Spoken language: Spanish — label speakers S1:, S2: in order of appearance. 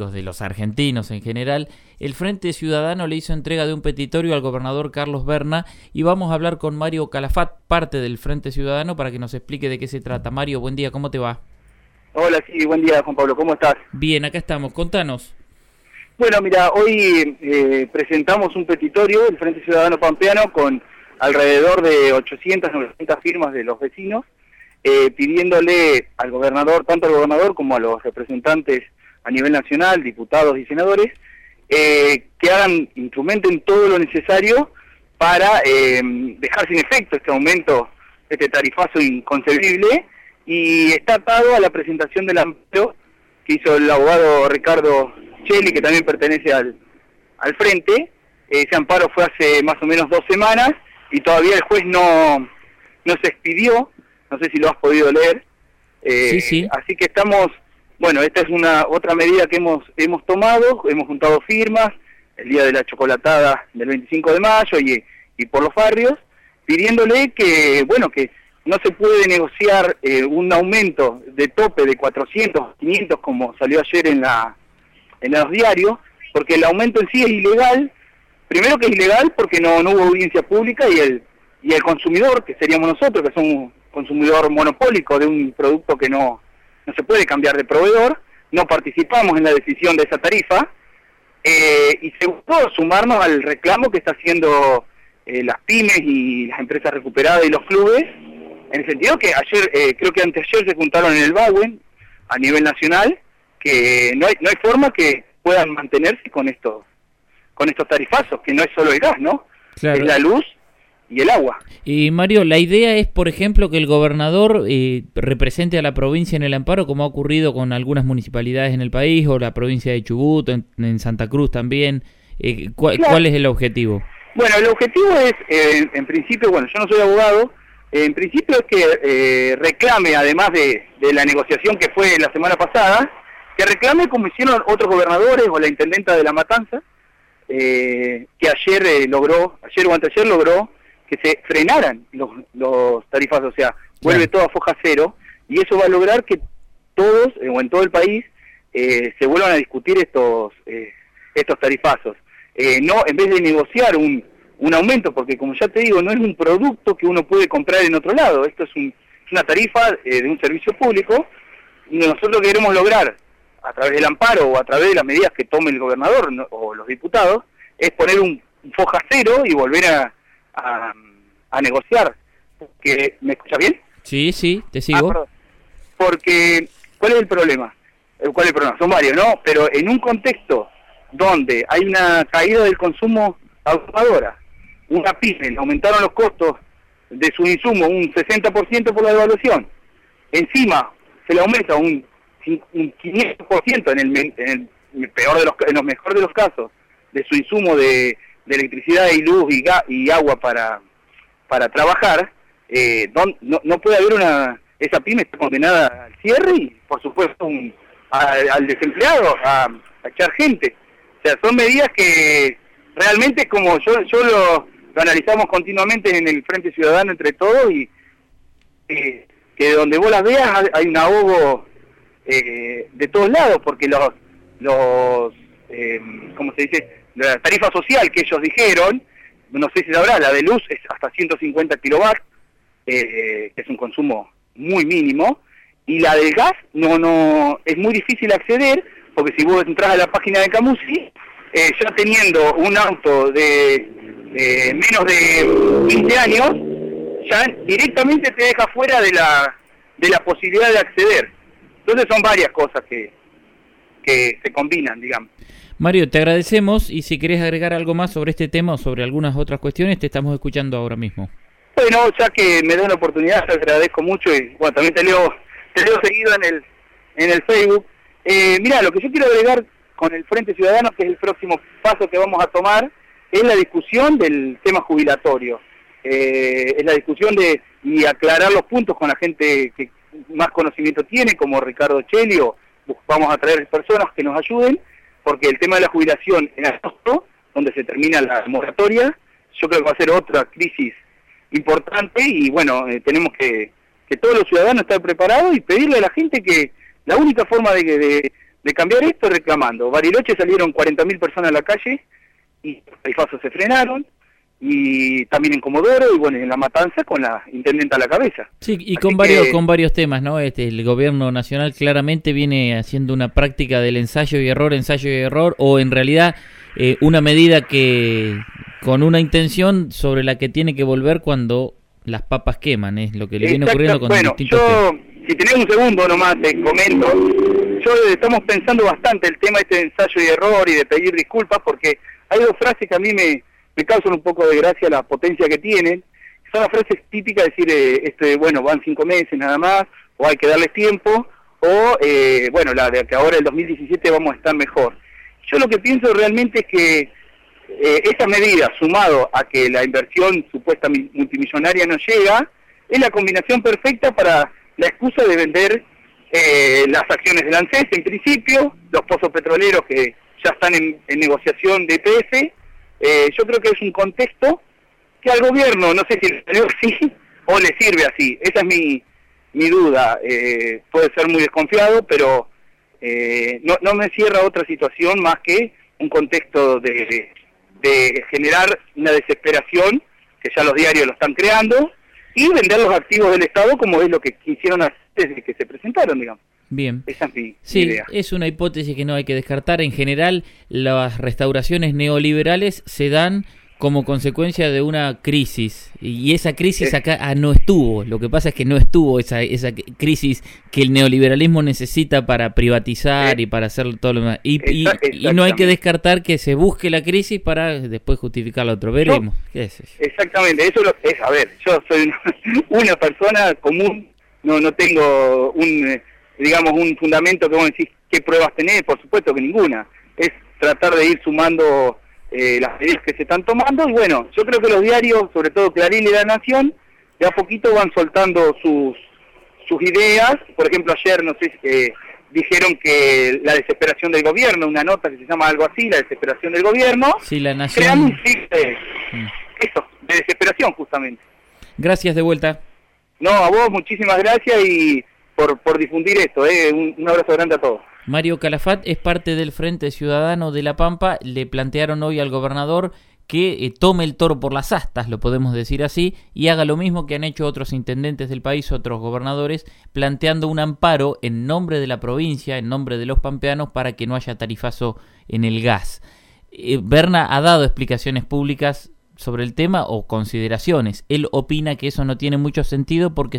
S1: políticos, de los argentinos en general, el Frente Ciudadano le hizo entrega de un petitorio al gobernador Carlos Berna y vamos a hablar con Mario Calafat, parte del Frente Ciudadano, para que nos explique de qué se trata. Mario, buen día, ¿cómo te va?
S2: Hola, sí, buen día, Juan Pablo, ¿cómo estás?
S1: Bien, acá estamos, contanos.
S2: Bueno, mira, hoy eh, presentamos un petitorio del Frente Ciudadano Pampeano con alrededor de 800, 900 firmas de los vecinos, eh, pidiéndole al gobernador, tanto al gobernador como a los representantes a nivel nacional, diputados y senadores, eh, que hagan, instrumenten todo lo necesario para eh, dejar sin efecto este aumento, este tarifazo inconcebible, y está atado a la presentación del amparo que hizo el abogado Ricardo Cheli, que también pertenece al, al frente. Ese amparo fue hace más o menos dos semanas y todavía el juez no, no se expidió, no sé si lo has podido leer.
S1: Eh, sí, sí.
S2: Así que estamos, bueno, esta es una otra medida que hemos, hemos tomado, hemos juntado firmas el día de la chocolatada del 25 de mayo y, y por los barrios, pidiéndole que, bueno, que no se puede negociar eh, un aumento de tope de 400, 500 como salió ayer en la en los diarios, porque el aumento en sí es ilegal. Primero que es ilegal porque no, no hubo audiencia pública y el, y el consumidor, que seríamos nosotros, que somos un consumidor monopólico de un producto que no, no se puede cambiar de proveedor, no participamos en la decisión de esa tarifa, eh, y segundo, sumarnos al reclamo que está haciendo eh, las pymes y las empresas recuperadas y los clubes, en el sentido que ayer, eh, creo que anteayer se juntaron en el BAWEN a nivel nacional, que no hay, no hay forma que puedan mantenerse con esto con estos tarifazos, que no es solo el gas, ¿no? Es la luz y el agua.
S1: Y Mario, la idea es, por ejemplo, que el gobernador eh, represente a la provincia en el amparo, como ha ocurrido con algunas municipalidades en el país, o la provincia de Chubut, en, Santa Cruz también. Eh, ¿cuál, es el objetivo?
S2: Bueno, el objetivo es, eh, en principio, bueno, yo no soy abogado, en principio es que reclame, además de, de la negociación que fue la semana pasada, que reclame como hicieron otros gobernadores o la intendenta de La Matanza, eh, que ayer eh, logró, ayer o anteayer logró que se frenaran los, los tarifazos, o sea, vuelve todo a foja cero, y eso va a lograr que todos, eh, o en todo el país, se vuelvan a discutir estos, estos tarifazos. no, en vez de negociar un, un aumento, porque como ya te digo, no es un producto que uno puede comprar en otro lado, esto es, un, es una tarifa de un servicio público, y nosotros queremos lograr a través del amparo o a través de las medidas que tome el gobernador o los diputados, es poner un, foja cero y volver a, a, negociar. que ¿Me escucha bien?
S1: Sí, sí, te sigo. Ah,
S2: porque, ¿cuál es el problema? Eh, ¿Cuál es el problema? Son varios, ¿no? Pero en un contexto donde hay una caída del consumo abrumadora, una pyme, aumentaron los costos de su insumo un 60% por la devaluación, encima se le aumenta un un 500% en el, en el peor de los en los mejores de los casos de su insumo de, electricidad y luz y, y agua para para trabajar eh, no, no puede haber una esa pyme está condenada al cierre y por supuesto al desempleado a, echar gente o sea son medidas que realmente como yo yo lo, analizamos continuamente en el Frente Ciudadano entre todos y eh, que donde vos las veas hay un ahogo eh, de todos lados, porque los, los eh, ¿cómo se dice? La tarifa social que ellos dijeron, no sé si sabrá, la de luz es hasta 150 kilovatios, eh, que es un consumo muy mínimo, y la del gas no no es muy difícil acceder, porque si vos entras a la página de Camusi, eh, ya teniendo un auto de menos de 20 años, ya directamente te deja fuera de la, de la posibilidad de acceder. Entonces son varias cosas que, que se combinan, digamos.
S1: Mario, te agradecemos y si querés agregar algo más sobre este tema o sobre algunas otras cuestiones, te estamos escuchando ahora mismo.
S2: Bueno, ya que me da la oportunidad, te agradezco mucho y bueno, también te leo, te leo seguido en el, en el Facebook. Eh, mira, lo que yo quiero agregar con el Frente Ciudadano, que es el próximo paso que vamos a tomar, es la discusión del tema jubilatorio. Eh, es la discusión de y aclarar los puntos con la gente que, más conocimiento tiene, como Ricardo Chelio, vamos a traer personas que nos ayuden, porque el tema de la jubilación en agosto, donde se termina la moratoria, yo creo que va a ser otra crisis importante y bueno, eh, tenemos que, que todos los ciudadanos estar preparados y pedirle a la gente que la única forma de, de cambiar esto reclamando. Bariloche salieron 40.000 personas a la calle y los pasos se frenaron y también en Comodoro y bueno en la matanza con la intendenta a la cabeza.
S1: Sí y con varios con varios temas no este el gobierno nacional claramente viene haciendo una práctica del ensayo y error ensayo y error o en realidad eh, una medida que con una intención sobre la que tiene que volver cuando las papas queman es lo que le viene ocurriendo con
S2: bueno yo si tenés un segundo nomás te comento. Yo estamos pensando bastante el tema este de ensayo y error y de pedir disculpas porque hay dos frases que a mí me me causan un poco de gracia la potencia que tienen. Son las frases típicas de decir, eh, este, bueno, van cinco meses nada más, o hay que darles tiempo, o, eh, bueno, la de que ahora el 2017 vamos a estar mejor. Yo lo que pienso realmente es que eh, esa medida, sumado a que la inversión supuesta multimillonaria no llega, es la combinación perfecta para la excusa de vender eh, las acciones de ANSES en principio, los pozos petroleros que ya están en, en negociación de EPF, eh, yo creo que es un contexto que al gobierno, no sé si le salió así o le sirve así. Esa es mi, mi duda. Eh, puede ser muy desconfiado, pero eh, no, no me cierra otra situación más que un contexto de, de generar una desesperación, que ya los diarios lo están creando, y vender los activos del Estado como es lo que quisieron hacer desde que se presentaron, digamos.
S1: Bien. sí, es una hipótesis que no hay que descartar. En general, las restauraciones neoliberales se dan como consecuencia de una crisis. Y esa crisis acá ah, no estuvo. Lo que pasa es que no estuvo esa, esa crisis que el neoliberalismo necesita para privatizar y para hacer todo lo demás. Y, no hay que descartar que se busque la crisis para después justificar lo otro. Veremos.
S2: Exactamente. Eso es, a ver, yo soy una persona común, no, no tengo un eh, digamos, un fundamento que vos decís qué pruebas tenés, por supuesto que ninguna. Es tratar de ir sumando eh, las medidas que se están tomando y bueno, yo creo que los diarios, sobre todo Clarín y La Nación, de a poquito van soltando sus, sus ideas. Por ejemplo, ayer, no sé, eh, dijeron que la desesperación del gobierno, una nota que se llama algo así, la desesperación del gobierno,
S1: sí, la nación...
S2: un de, mm. eso, de desesperación justamente.
S1: Gracias de vuelta.
S2: No, a vos muchísimas gracias y por, difundir esto. ¿eh? Un, abrazo grande a todos.
S1: Mario Calafat es parte del Frente Ciudadano de La Pampa. Le plantearon hoy al gobernador que eh, tome el toro por las astas, lo podemos decir así, y haga lo mismo que han hecho otros intendentes del país, otros gobernadores, planteando un amparo en nombre de la provincia, en nombre de los pampeanos, para que no haya tarifazo en el gas. Eh, Berna ha dado explicaciones públicas sobre el tema o consideraciones. Él opina que eso no tiene mucho sentido porque